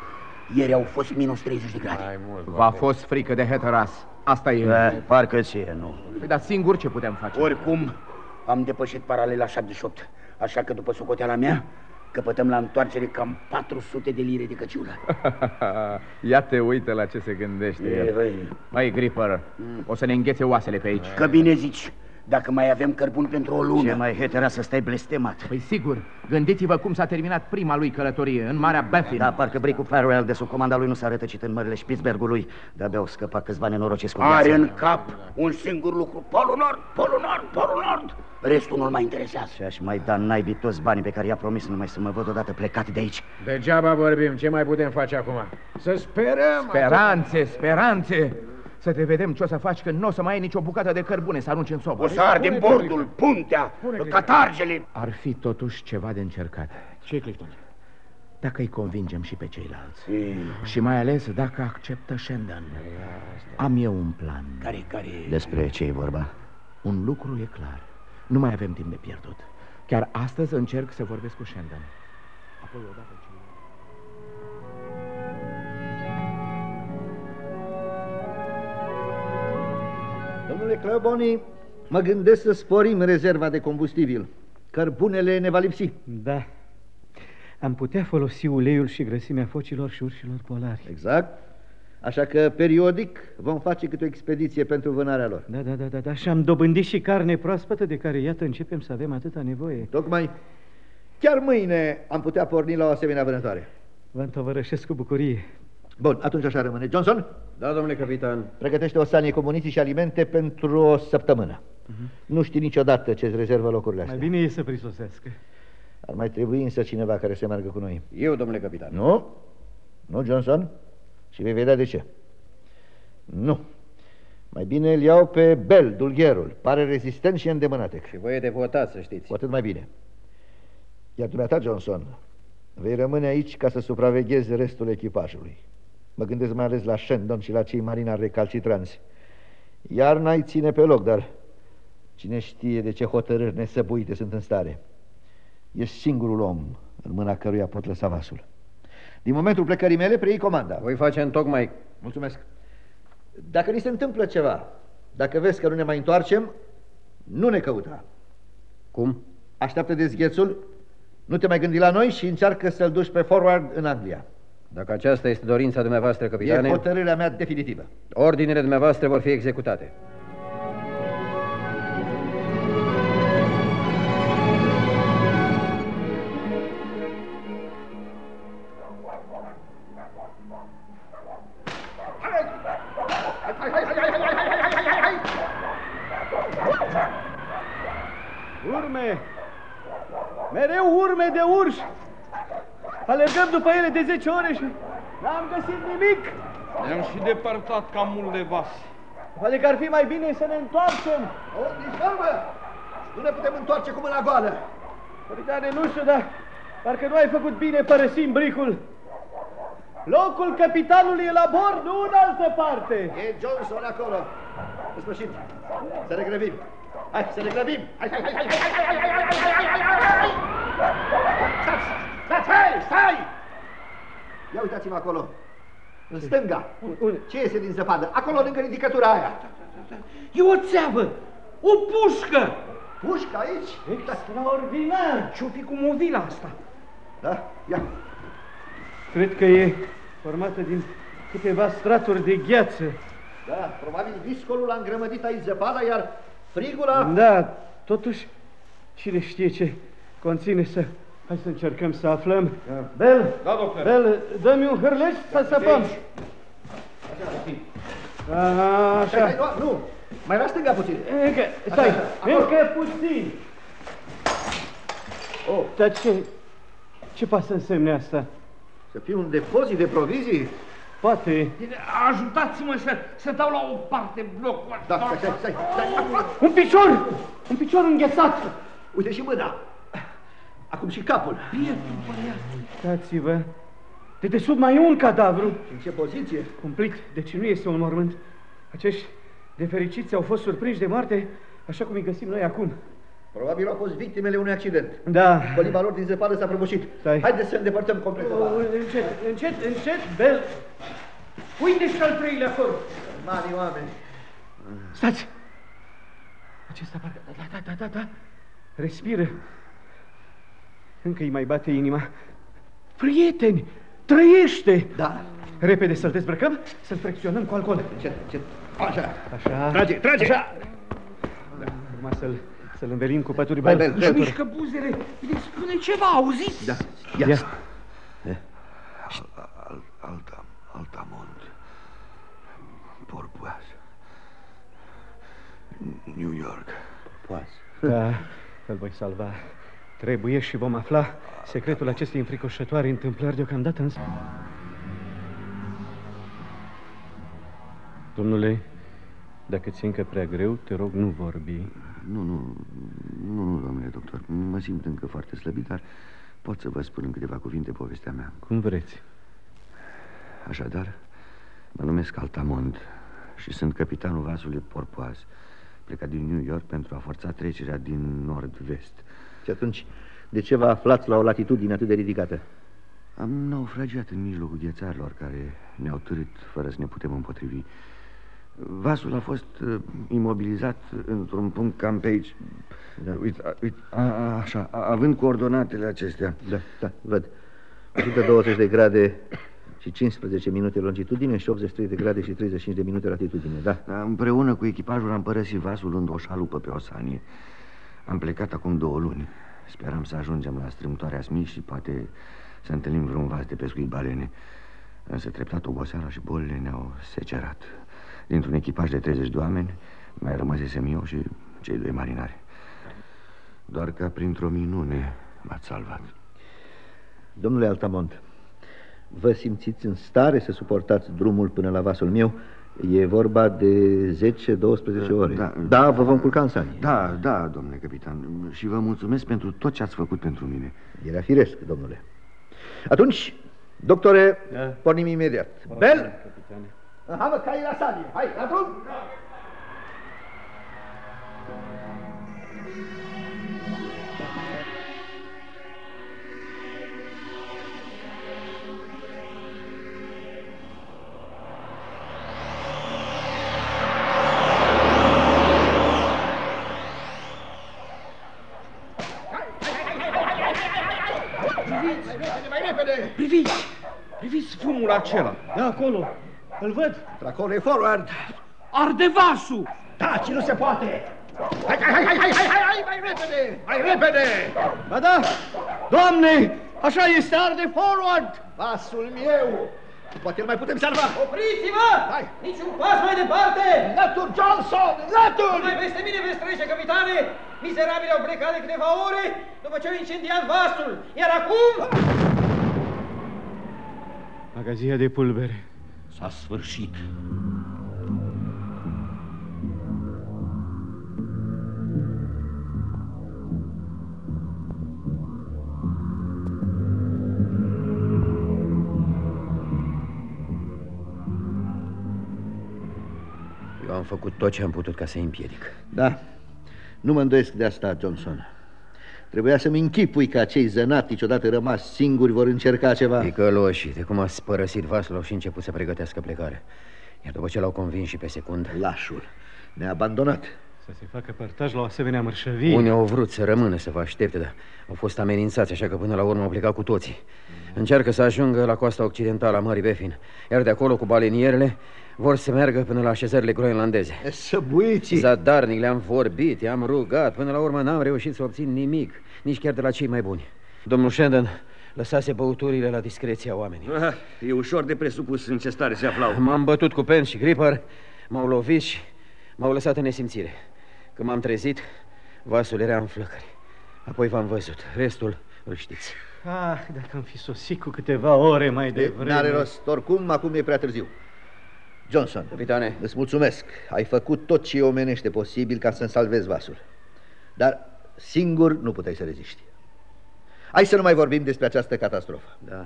I: Ieri au fost minus 30 de grade.
A: V-a fost frică de Hatteras. Asta e.
I: Da, parcă ție, nu.
A: Păi, dar singur ce putem face?
I: Oricum, am depășit paralela 78, așa că după socoteala mea, căpătăm la întoarcere cam 400 de lire de căciulă.
A: Ia te uită la ce se gândește
I: E,
A: el.
I: băi,
A: Mai Gripper, o să ne înghețe oasele pe aici.
I: că bine zici, dacă mai avem cărbun pentru o lună.
J: Ce mai hetera să stai blestemat.
A: Păi sigur, gândiți-vă cum s-a terminat prima lui călătorie, în Marea Baffin.
J: Da, parcă bricul Farrell de sub comanda lui nu s-a rătăcit în mările Spitzbergului. De-abia au scăpat câțiva nenorociți cu
I: Are
J: viața.
I: în cap un singur lucru. Polul Nord, Polul Nord, Polul Nord. Restul nu-l mai interesează.
J: Și aș mai da naibii toți banii pe care i-a promis numai să mă văd odată plecat de aici.
B: Degeaba vorbim, ce mai putem face acum? Să sperăm...
A: Speranțe, speranțe! Să te vedem ce o să faci când nu o să mai ai nicio bucată de cărbune să arunci în sobă.
I: O să ardem bordul, puntea, catargele.
A: Ar fi totuși ceva de încercat.
B: Ce, Clifton?
A: Dacă îi convingem și pe ceilalți. Și mai ales dacă acceptă Shandon. Am eu un plan.
I: Care, care...
J: Despre ce e vorba?
A: Un lucru e clar. Nu mai avem timp de pierdut. Chiar astăzi încerc să vorbesc cu Shandon. Apoi odată
D: Domnule Clăboni, mă gândesc să sporim rezerva de combustibil. Cărbunele ne va lipsi.
F: Da. Am putea folosi uleiul și grăsimea focilor și urșilor polari.
D: Exact. Așa că, periodic, vom face câte o expediție pentru vânarea lor.
F: Da, da, da, da, da. Și am dobândit și carne proaspătă de care, iată, începem să avem atâta nevoie.
D: Tocmai, chiar mâine am putea porni la o asemenea vânătoare.
F: Vă întovărășesc cu bucurie.
D: Bun, atunci așa rămâne. Johnson,
E: Da, domnule capitan.
D: pregătește o sanie cu muniții și alimente pentru o săptămână. Nu știi niciodată ce-ți rezervă locurile
F: Mai
D: astea.
F: bine e să prisosească.
D: Ar mai trebui însă cineva care să meargă cu noi.
E: Eu, domnule capitan.
D: Nu? Nu, Johnson? Și vei vedea de ce. Nu. Mai bine îl iau pe Bell, dulgherul. Pare rezistent și îndemânatic.
E: Și voi e devotat, să știți.
D: Cu atât mai bine. Iar dumneata, Johnson, vei rămâne aici ca să supraveghezi restul echipajului. Mă gândesc mai ales la Shandon și la cei marinari recalcitranți. Iarna îi ține pe loc, dar cine știe de ce hotărâri nesăbuite sunt în stare. E singurul om în mâna căruia pot lăsa vasul. Din momentul plecării mele, preiei comanda.
E: Voi face în tocmai...
D: Mulțumesc. Dacă ni se întâmplă ceva, dacă vezi că nu ne mai întoarcem, nu ne căuta.
E: Cum?
D: Așteaptă dezghețul, nu te mai gândi la noi și încearcă să-l duci pe forward în Anglia.
E: Dacă aceasta este dorința dumneavoastră,
D: E
E: capitane,
D: hotărârea mea definitivă.
E: ordinele dumneavoastră vor fi executate.
F: Urme! Mereu urme de urși! Alergăm după ele de 10 ore și n-am găsit nimic!
C: Ne-am și depărtat ca mult de vas.
F: Poate că ar fi mai bine să ne întoarcem!
D: O, discalmă! Nu ne putem întoarce cu mâna goală.
F: Capitane, nu știu, dar parcă nu ai făcut bine părăsim bricul. Locul capitanului e la bord, nu în altă parte.
D: E Johnson acolo. În sfârșit, să ne grăbim. Hai, să ne grăbim! Hai, hai, hai, hai, hai, hai, hai, hai, hai, hai, hai, hai, hai, hai! Stați! Stați! Hai! Stai! Ia uitați-vă acolo. În stânga. Ce iese din zăpadă? Acolo, lângă ridicătura aia.
A: E o țeavă! O pușcă!
D: Pușca aici?
F: Extraordinar!
A: Ce-o fi cu movila asta?
D: Da? Ia.
F: Cred că e formată din câteva straturi de gheață.
D: Da, probabil viscolul a îngrămădit aici zăpada, iar frigul a...
F: Da, totuși, cine știe ce conține să... Hai să încercăm să aflăm. Bel,
C: Da, doctor.
F: Bel, dă-mi un hârleș să săpăm. A,
D: Stai, stai,
F: Așa.
D: nu, nu, mai la stânga puțin.
F: Încă, stai,
D: Așa, acolo.
F: încă puțin.
D: Oh,
F: Dar ce, ce poate să însemne asta?
D: să fie un depozit de provizii?
F: Poate
A: Ajutați-mă să, să dau la o parte blocul
D: Da, stai, stai, stai, stai.
F: un picior, un picior înghețat.
D: Uite și mâna. Acum și capul.
F: Uitați-vă, de desubt mai e un cadavru.
D: În ce poziție?
F: Cumplit, deci nu este un mormânt. Acești nefericiți au fost surprinși de moarte, așa cum îi găsim noi acum.
D: Probabil au fost victimele unui accident.
F: Da.
D: Coliba lor din zăpadă s-a prăbușit.
F: Stai.
D: Haideți să îndepărtăm complet.
F: O, Încet, încet, încet, Bel. Uite și al treilea acolo.
D: Mari oameni.
F: Stați! Acesta parcă... Da, da, da, da, da. Respiră. Încă îi mai bate inima. Prieteni, trăiește!
D: Da.
F: Repede să-l dezbrăcăm, să-l fricționăm cu alcool.
D: Încet, încet. Așa.
F: Așa.
D: Trage, trage. Așa.
F: Urma să-l să-l învelim cu pături
D: Hai, Bel,
I: Își mișcă buzele. Bine, spune ceva, auziți?
D: Da, ia.
F: Ia.
L: Al, alta, Altamont. Porpoise. New York.
D: Poate.
F: Da, îl voi salva. Trebuie și vom afla secretul acestei înfricoșătoare întâmplări deocamdată însă. Domnule, dacă ți încă prea greu, te rog, nu vorbi.
L: Nu, nu, nu, nu, domnule doctor. Mă simt încă foarte slăbit, dar pot să vă spun în câteva cuvinte povestea mea.
F: Cum vreți.
L: Așadar, mă numesc Altamont și sunt capitanul vasului Porpoise, plecat din New York pentru a forța trecerea din nord-vest.
D: Și atunci, de ce vă aflați la o latitudine atât de ridicată?
L: Am naufragiat în mijlocul ghețarilor care ne-au târât fără să ne putem împotrivi. Vasul a fost uh, imobilizat într-un punct cam pe aici. Da. Uite, a, uite a, a, așa, a, având coordonatele acestea.
D: Da, da, văd. 120 de grade și 15 minute longitudine și 83 de grade și 35 de minute latitudine, da.
L: Da, Împreună cu echipajul am părăsit vasul în o șalupă pe Osanie. Am plecat acum două luni. Speram să ajungem la strâmtoarea Smith și poate să întâlnim vreun vas de pescuit balene. Însă treptat oboseala și bolile ne-au secerat. Dintr-un echipaj de 30 de oameni, mai rămăsesem eu și cei doi marinari. Doar că printr-o minune m-ați salvat.
D: Domnule Altamont, vă simțiți în stare să suportați drumul până la vasul meu? E vorba de 10-12 ore.
L: Da.
D: da, vă vom culca în sani.
L: Da, da, domnule capitan. Și vă mulțumesc pentru tot ce ați făcut pentru mine.
D: Era firesc, domnule. Atunci, doctore,
F: Da.
D: pornim imediat. Bel! Hai mă, cai la sanie. Hai, la drum!
C: Acela!
J: Da, acolo. Îl văd.
D: Acolo e forward.
C: Arde vasul!
D: Da, ce nu se poate. Hai, hai, hai, hai, hai, hai, hai, hai, mai repede, mai repede!
J: Ba da, doamne, așa este, arde forward.
D: Vasul meu! Poate îl mai putem salva.
E: Opriți-vă!
D: Hai!
E: Niciun pas mai departe!
D: Înlături, Johnson, înlături!
E: Mai peste mine veți trece, capitane! Mizerabili au plecat de câteva ore după ce au incendiat vasul, iar acum...
F: Magazia de pulbere.
C: S-a sfârșit.
E: Eu am făcut tot ce am putut ca să-i împiedic.
D: Da, nu mă îndoiesc de asta, Johnson. Trebuia să-mi închipui că acei zănatici odată rămas singuri vor încerca ceva.
E: Ticăloșii, de cum ați părăsit vasul, au și început să pregătească plecare. Iar după ce l-au convins și pe secund,
D: Lașul ne-a abandonat.
F: Să se facă partaj la o asemenea mărșăvie.
E: unii au vrut să rămână să vă aștepte, dar au fost amenințați, așa că până la urmă au plecat cu toții. Încearcă să ajungă la coasta occidentală a Mării Befin, iar de acolo cu balenierele vor să meargă până la așezările groenlandeze.
D: Să buiții!
E: Zadarnic le-am vorbit, i-am rugat, până la urmă n-am reușit să obțin nimic, nici chiar de la cei mai buni. Domnul Shandon lăsase băuturile la discreția oamenilor.
J: Ah, E ușor de presupus în ce stare se aflau.
E: M-am bătut cu Pen și Gripper, m-au lovit și m-au lăsat în nesimțire. Când m-am trezit, vasul era în flăcări. Apoi v-am văzut. Restul îl știți.
F: Ah, dacă am fi sosit cu câteva ore mai devreme.
D: N-are rost. Oricum, acum e prea târziu. Johnson,
E: Capitane,
D: îți mulțumesc. Ai făcut tot ce e omenește posibil ca să-mi salvezi vasul. Dar singur nu puteai să reziști. Hai să nu mai vorbim despre această catastrofă.
E: da.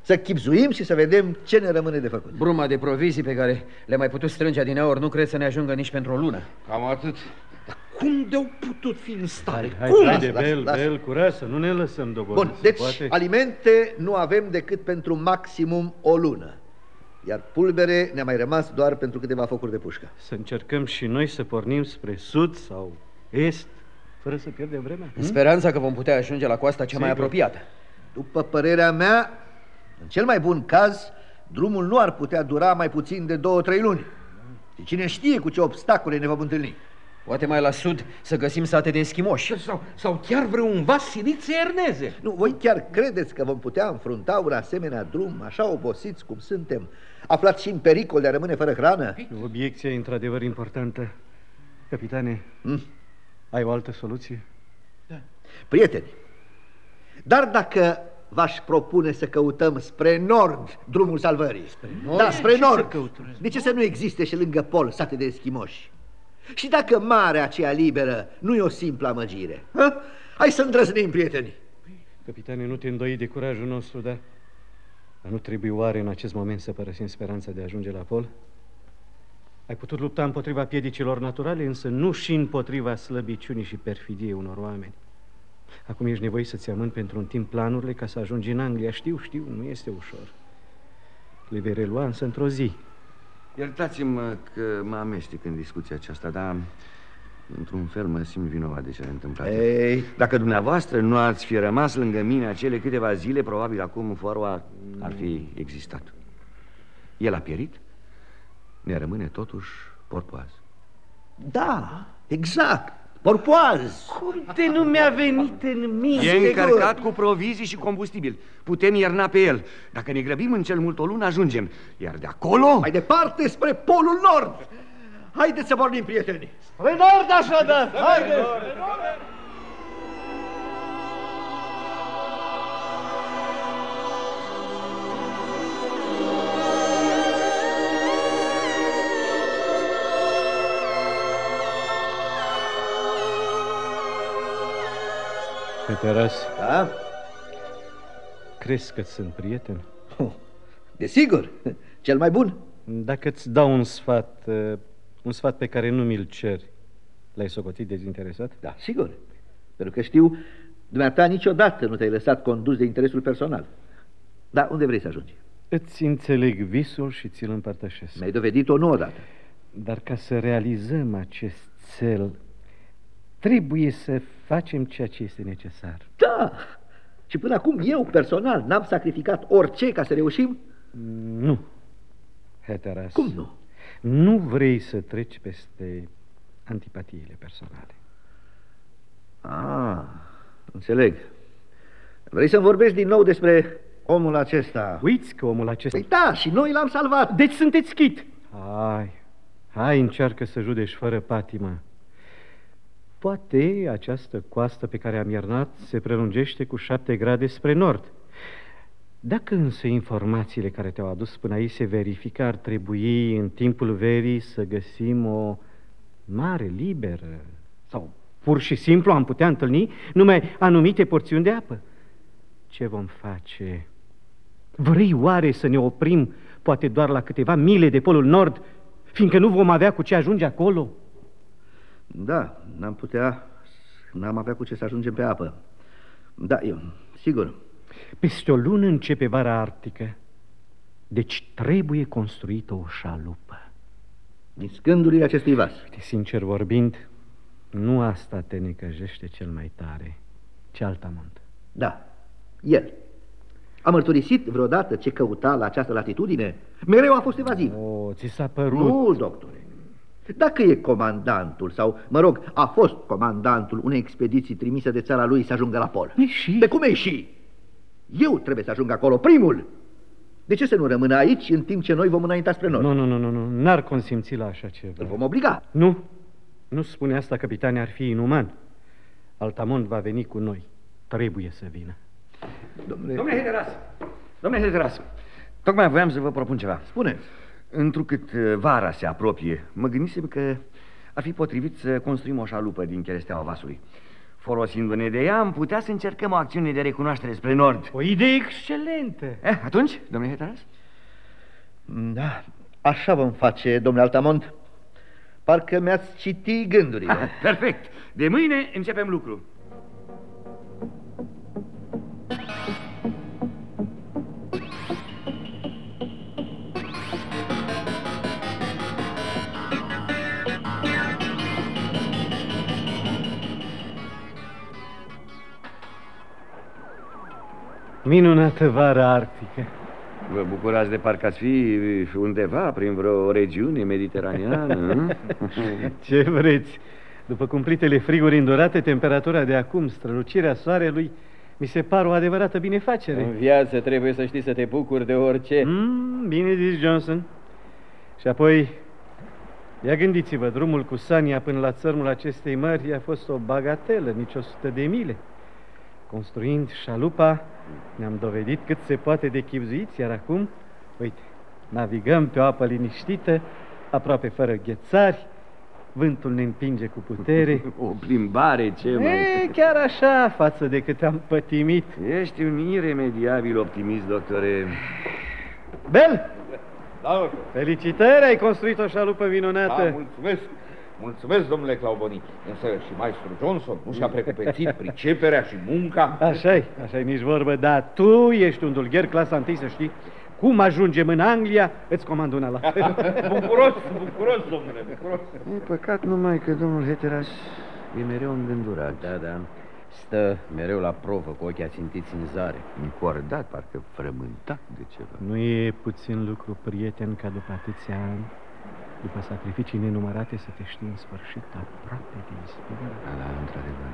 D: Să chipzuim și să vedem ce ne rămâne de făcut.
E: Bruma de provizii pe care le-am mai putut strânge din aur nu cred să ne ajungă nici pentru o lună.
C: Cam atât.
A: Cum de-au putut fi în stare?
F: Hai,
A: Cum?
F: hai de
D: Lasă,
F: Bel,
D: lasă.
F: Bel, curaj, să nu ne lăsăm doborâți.
D: Bun,
F: se
D: deci
F: poate?
D: alimente nu avem decât pentru maximum o lună. Iar pulbere ne-a mai rămas doar pentru câteva focuri de pușcă.
F: Să încercăm și noi să pornim spre sud sau est, fără să pierdem vremea.
E: În speranța că vom putea ajunge la coasta cea mai
F: Sigur.
E: apropiată.
D: După părerea mea, în cel mai bun caz, drumul nu ar putea dura mai puțin de două, trei luni. Și cine știe cu ce obstacole ne vom întâlni.
E: Poate mai la sud să găsim sate de eschimoși.
C: Sau, sau chiar vreun vas silit să erneze.
D: Nu, voi chiar credeți că vom putea înfrunta un asemenea drum, așa obosiți cum suntem, aflați și în pericol de a rămâne fără hrană?
F: Obiecția e într-adevăr importantă. Capitane,
D: Hmm?
F: Ai o altă soluție?
D: Prieteni, dar dacă v-aș propune să căutăm spre nord drumul salvării. Spre
F: nord?
D: Da, spre
F: Ce să
D: nord.
F: căutăm?
D: De ce să nu existe și lângă pol sate de eschimoși? Și dacă marea aceea liberă nu e o simplă amăgire? Ha? Hai să îndrăznim, prieteni.
F: Capitane, nu te îndoi de curajul nostru, dar... Dar nu trebuie oare în acest moment să părăsim speranța de a ajunge la pol? Ai putut lupta împotriva piedicilor naturale, însă nu și împotriva slăbiciunii și perfidiei unor oameni. Acum ești nevoit să-ți amân pentru un timp planurile ca să ajungi în Anglia. Știu, știu, nu este ușor. Le vei relua însă într-o zi.
L: Iertați-mă că mă amestec în discuția aceasta, dar într-un fel mă simt vinovat de ce a întâmplat.
D: Ei.
L: Dacă dumneavoastră nu ați fi rămas lângă mine acele câteva zile, probabil acum Foroa ar fi existat. El a pierit, ne rămâne totuși porpoaz.
D: Da, exact. Porpoaz.
F: Cum de nu mi-a venit în minte?
L: E încărcat cu provizii și combustibil. Putem ierna pe el. Dacă ne grăbim în cel mult o lună, ajungem. Iar de acolo...
D: Mai departe, spre polul nord. Haideți să pornim, prieteni.
M: Spre nord, așadar! Haideți!
F: Peteras,
D: Da?
F: crezi că sunt prieten?
D: Desigur, cel mai bun.
F: Dacă îți dau un sfat, uh, un sfat pe care nu mi-l ceri, l-ai socotit dezinteresat?
D: Da, sigur. Pentru că știu, dumneata niciodată nu te-ai lăsat condus de interesul personal. Da, unde vrei să ajungi?
F: Îți înțeleg visul și ți-l împărtășesc.
D: Mi-ai dovedit-o nu odată.
F: Dar ca să realizăm acest cel, trebuie să facem ceea ce este necesar.
D: Da! Și până acum eu, personal, n-am sacrificat orice ca să reușim?
F: Nu, Heteras.
D: Cum nu?
F: Nu vrei să treci peste antipatiile personale.
D: Ah, înțeleg. Vrei să-mi vorbești din nou despre omul acesta?
F: Uiți că omul acesta...
D: Păi da, și noi l-am salvat.
F: Deci sunteți chit. Hai, hai, încearcă să judești fără patimă. Poate această coastă pe care am iernat se prelungește cu șapte grade spre nord. Dacă însă informațiile care te-au adus până aici se verifică, ar trebui în timpul verii să găsim o mare liberă sau pur și simplu am putea întâlni numai anumite porțiuni de apă. Ce vom face? Vrei oare să ne oprim poate doar la câteva mile de polul nord, fiindcă nu vom avea cu ce ajunge acolo?
D: Da, n-am putea, n-am avea cu ce să ajungem pe apă. Da, eu, sigur.
F: Peste o lună începe vara arctică, deci trebuie construită o șalupă.
D: Din scândurile acestui vas.
F: De sincer vorbind, nu asta te necăjește cel mai tare, ci Altamont.
D: Da, el. A mărturisit vreodată ce căuta la această latitudine? Mereu a fost evaziv.
F: O, ți s-a părut...
D: Nu, doctore. Dacă e comandantul, sau, mă rog, a fost comandantul unei expediții trimise de țara lui să ajungă la pol.
F: Păi și?
D: De cum e și? Eu trebuie să ajung acolo, primul. De ce să nu rămână aici în timp ce noi vom înainta spre nord?
F: Nu, nu, nu, nu, nu, n-ar consimți la așa ceva.
D: Îl vom obliga.
F: Nu, nu spune asta, capitane, ar fi inuman. Altamont va veni cu noi. Trebuie să vină.
D: Domnule,
L: Domnule Hederas, domnule Hederas, tocmai voiam să vă propun ceva.
D: spune.
L: Întrucât uh, vara se apropie, mă gândisem că ar fi potrivit să construim o șalupă din cheresteaua vasului. Folosindu-ne de ea, am putea să încercăm o acțiune de recunoaștere spre nord.
F: O idee excelentă!
L: Eh, atunci, domnule Hederas?
D: Da, așa vom face, domnule Altamont. Parcă mi-ați citit gândurile.
L: Perfect. De mâine începem lucru.
F: Minunată vară arctică.
L: Vă bucurați de parcă ați fi undeva prin vreo regiune mediteraneană?
F: Ce vreți? După cumplitele friguri îndurate, temperatura de acum, strălucirea soarelui, mi se par o adevărată binefacere.
E: În viață trebuie să știi să te bucuri de orice.
F: Mm, bine zis, Johnson. Și apoi, ia gândiți-vă, drumul cu Sania până la țărmul acestei mări a fost o bagatelă, nici o sută de mile. Construind șalupa, ne-am dovedit cât se poate de chipzuiți, iar acum, uite, navigăm pe o apă liniștită, aproape fără ghețari, vântul ne împinge cu putere.
L: O plimbare, ce mai...
F: E, chiar așa, față de cât am pătimit.
L: Ești un iremediabil optimist, doctore.
F: Bel!
A: Da,
F: Felicitări, ai construit o șalupă minunată.
C: Da, mulțumesc. Mulțumesc, domnule Clauboni. Însă și maestru Johnson nu și-a precupețit priceperea și munca.
F: Așa-i, așa-i nici vorbă, dar tu ești un dulgher clasa întâi, să știi. Cum ajungem în Anglia, îți comand una la
C: bucuros, bucuros, domnule, bucuros.
L: E păcat numai că domnul Heteras e mereu îngândurat.
E: Da, da. Stă mereu la provă, cu ochii ațintiți în zare.
L: Încordat, parcă frământat de ceva.
F: Nu e puțin lucru, prieten, ca după atâția ani, după sacrificii nenumărate, să te știi în sfârșit aproape de ispire.
L: Da, da, într-adevăr.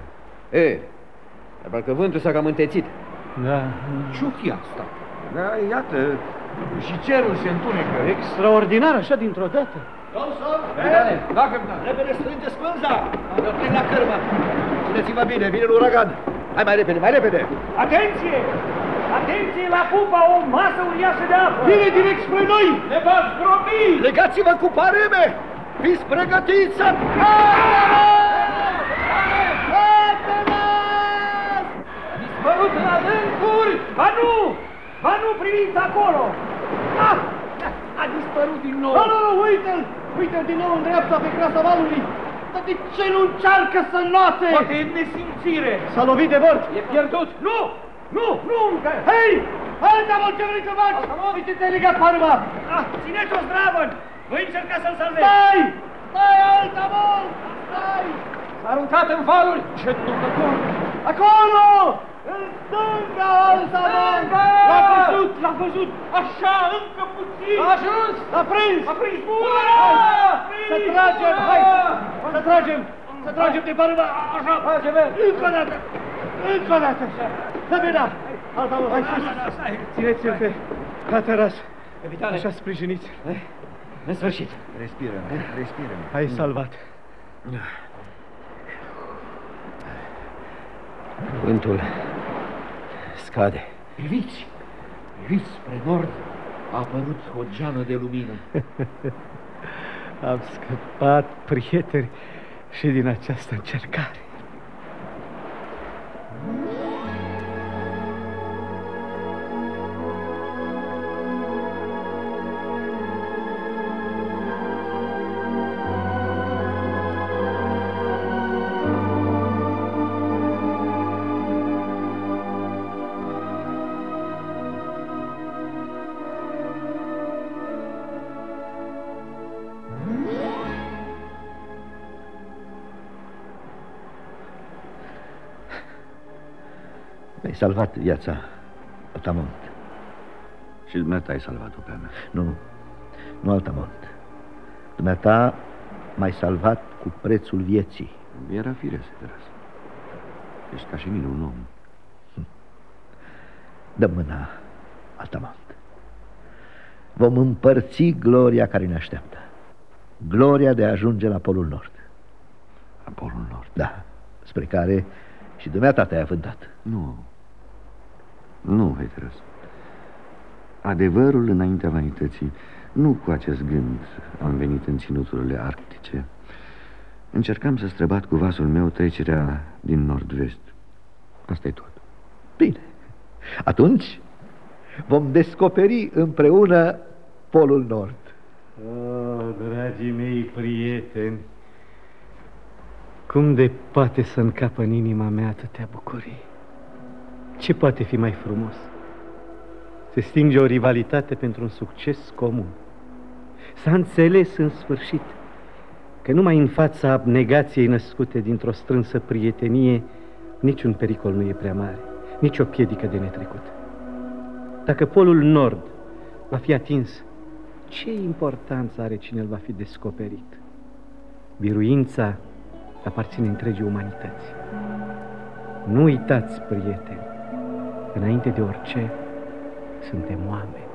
E: E, dar parcă vântul s-a cam întețit.
F: Da.
C: Ce asta?
L: Da, iată, și cerul se întunecă.
F: Extraordinar, așa dintr-o dată.
M: Johnson!
L: Capitane!
C: Da, capitane!
M: Repede strângeți pânza! Eu plec la cărmă! Țineți-vă bine, vine un uragan! Hai mai repede, mai repede!
N: Atenție! Atenție la pupa, o masă uriașă de apă!
M: Vine direct spre noi!
N: Ne va zdrobi!
M: Legați-vă cu pareme! Fiți pregătiți să...
N: Dispărut în adâncuri! Ba nu! Ba nu, priviți acolo! Ah! A dispărut din nou!
M: Nu, nu, nu, uite-l! Uite-l din nou în dreapta pe crasa valului! Dar de ce nu încearcă să note?
N: Poate e nesimțire!
F: S-a lovit de bord!
N: E pierdut! Nu! Nu! Nu încă!
M: Hei! Alta mă, ce vrei să faci? Uite, te-ai legat parma!
N: Ah, țineți-o, zdravăn! Voi încerca să-l salvezi!
M: Stai! Stai, alta mă! Stai!
N: S-a aruncat în valuri! Ce ducător!
M: Acolo! În stânga, alta mă!
N: L-a văzut, l-a văzut! Așa, încă puțin!
M: A ajuns! L-a prins!
N: A prins!
M: Să tragem, hai! Să tragem! Să tragem de parma! Așa! Facem! Încă o dată! Încă o dată! Să mâna! Alta mă, hai sus!
F: Țineți-l pe Cateras.
E: Capitane.
F: Așa sprijiniți.
E: În sfârșit.
L: Respiră, respiră.
F: Ai salvat.
E: Vântul scade.
C: Priviți! Priviți spre nord! A apărut o geană de lumină.
F: Am scăpat, prieteni, și din această încercare.
D: Mm-hmm. Salvat viața, Altamont.
L: Și dumneata ai salvat-o pe a mea.
D: Nu, nu Altamont. Dumneata m-ai salvat cu prețul vieții.
L: Era firesc, Teras. Ești ca și mine un om.
D: Dă mâna, Altamont. Vom împărți gloria care ne așteaptă. Gloria de a ajunge la Polul Nord.
L: La Polul Nord?
D: Da, spre care și dumneata te-ai avântat.
L: Nu. Nu, Heteros. Adevărul înaintea vanității. Nu cu acest gând am venit în ținuturile arctice. Încercam să străbat cu vasul meu trecerea din nord-vest. Asta e tot.
D: Bine. Atunci vom descoperi împreună Polul Nord.
F: Oh, dragii mei prieteni, cum de poate să încapă în inima mea atâtea bucurii? Ce poate fi mai frumos? Se stinge o rivalitate pentru un succes comun. S-a înțeles în sfârșit că numai în fața abnegației născute dintr-o strânsă prietenie, niciun pericol nu e prea mare, nici o piedică de netrecut. Dacă polul nord va fi atins, ce importanță are cine îl va fi descoperit? Biruința aparține întregii umanități. Nu uitați, prieteni, înainte de orice, suntem oameni.